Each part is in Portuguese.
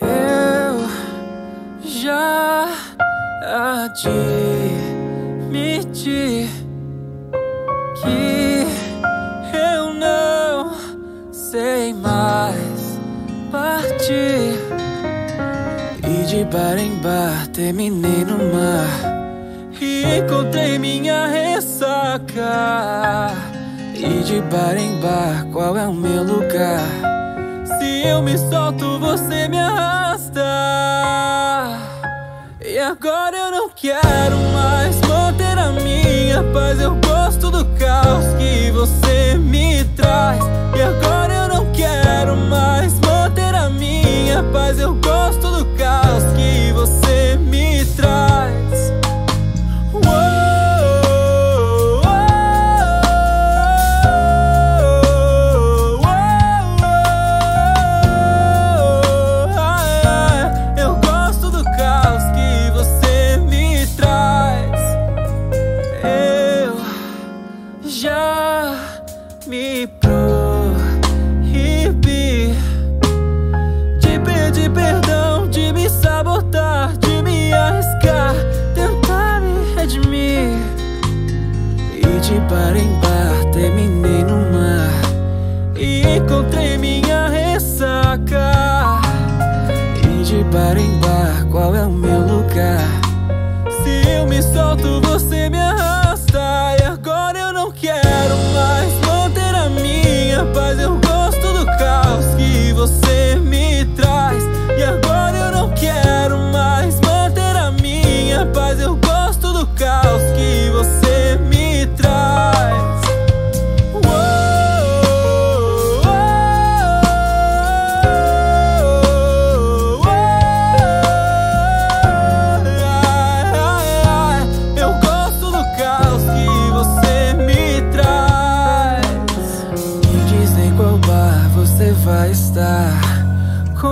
Eu já admiti que eu não sei mais partir. E de bar em bar terminei no mar. E encontrei minha ressaca. E de bar em bar, qual é o meu lugar? Se eu me solto, você me arrasta. E agora eu não quero mais manter a minha paz. Eu gosto do caos que você me bar em bar terminei no mar e encontrei minha ressaca. E de bar em bar, qual é o meu lugar? Se eu me solto, você me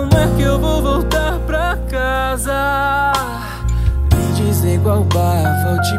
Como é que eu vou voltar pra casa? Me diz em qual bar vou te